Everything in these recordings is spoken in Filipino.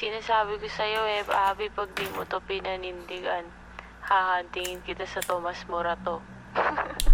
Sinasabi ko sa'yo eh, Abby, pag di mo to pinanindigan, hahantingin kita sa Tomas Morato.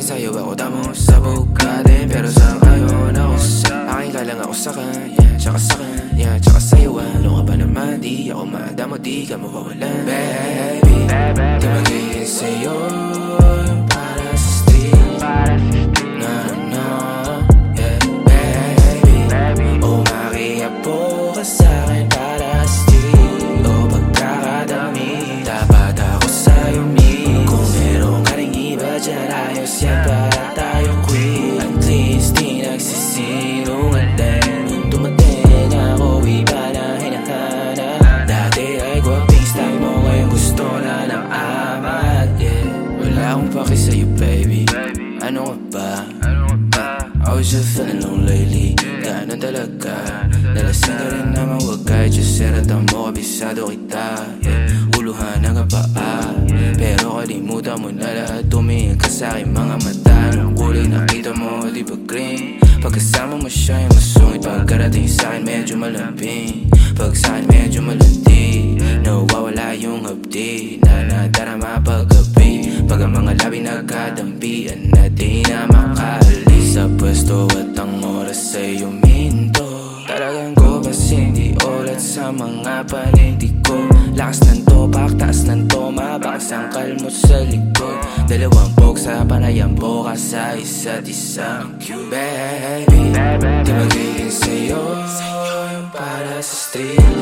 Maging sayo ako tapos sabog ka din Pero sa ngayon ako sa Aking ka lang ako sa kanya Tsaka sa kanya, tsaka sa'yo Ano ka ba naman, di ako madamo Di ka mawawalan Baby, di magiging sa'yo Yung para sa street Na yeah, baby. Umakiapo ka sa'kin Akong paki sa'yo baby. Ano ka ba? I was just feeling low lately Ganon talaga Nalasing ka rin naman wag kahit just seratan mo Kabisado kita yeah. Uluhan ang kapaa Pero kalimutan mo na lahat Tumingin ka sa aking mga mata. Anong kulay nakita mo di ba green Pagkasama mo siya yung masungit. Pagkarating sa akin medyo malambing. Pag sa akin medyo malandi Na di na makaalis Sa pwesto at ang oras ay uminto Talagang ko kasi hindi ulat sa mga panindig ko Lakas ng topak, taas ng toma Bakas ang kalmot sa likod. Dalawang pok sa panayang boka sa isa't isa Baby, di magiging sa'yo para sa street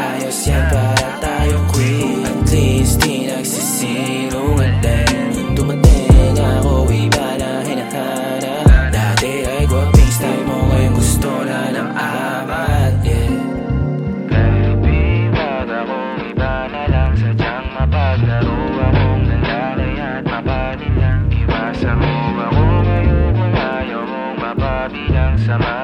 Ayos yan para tayo quit At least di nagsisinungaling Dumating ako iba na hinahanap. Dati ay gwaping style mo Ngayon gusto na ng amat yeah. Baby, wag akong iba na lang. Sadyang mapaglaro akong lalaki at mapanin lang Iwasan mo ako ngayon kung ayaw mong mapabilang Sa mga